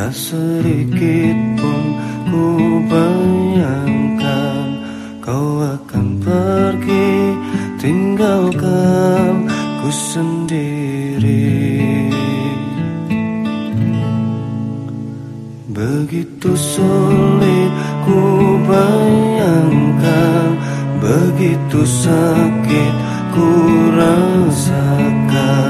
Tak sedikit pun ku bayangkan Kau akan pergi. Tinggalkan ku sendiri. Begitu sulit ku bayangkan Begitu sakit ku rasakan.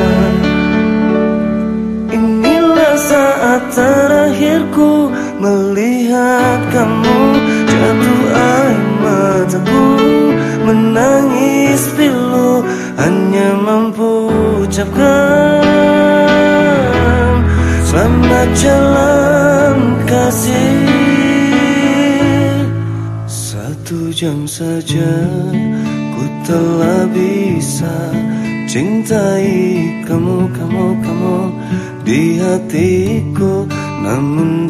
Melihat kamu Jatuh air mataku Menangis pilu Hanya mampu ucapkan Selamat jalan kasih. Satu jam saja Ku telah bisa Cintai kamu, kamu, kamu Di hatiku Namun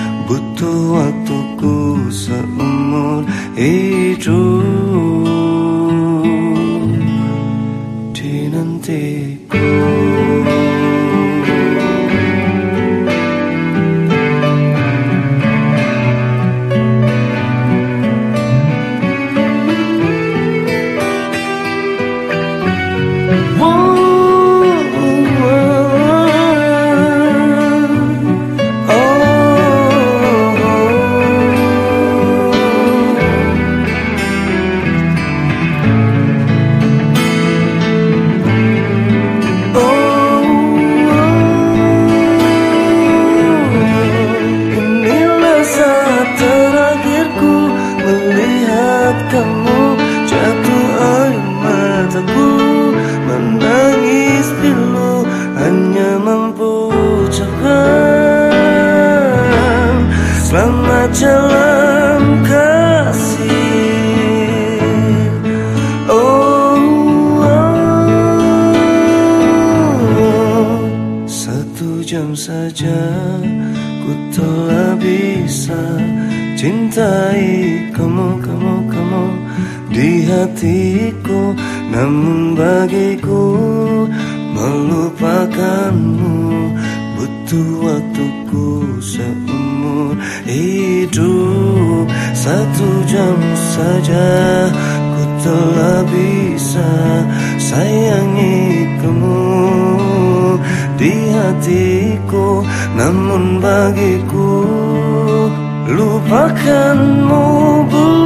Butuh waktuku seumur hidup Dinantiku Inilah saja ku telah bisa cintai kamu, kamu, kamu di hatiku, namun bagiku melupakanmu butuh waktuku seumur hidup. Satu jam saja ku telah bisa sayangi hatiku namun bagiku lupakanmu. waktu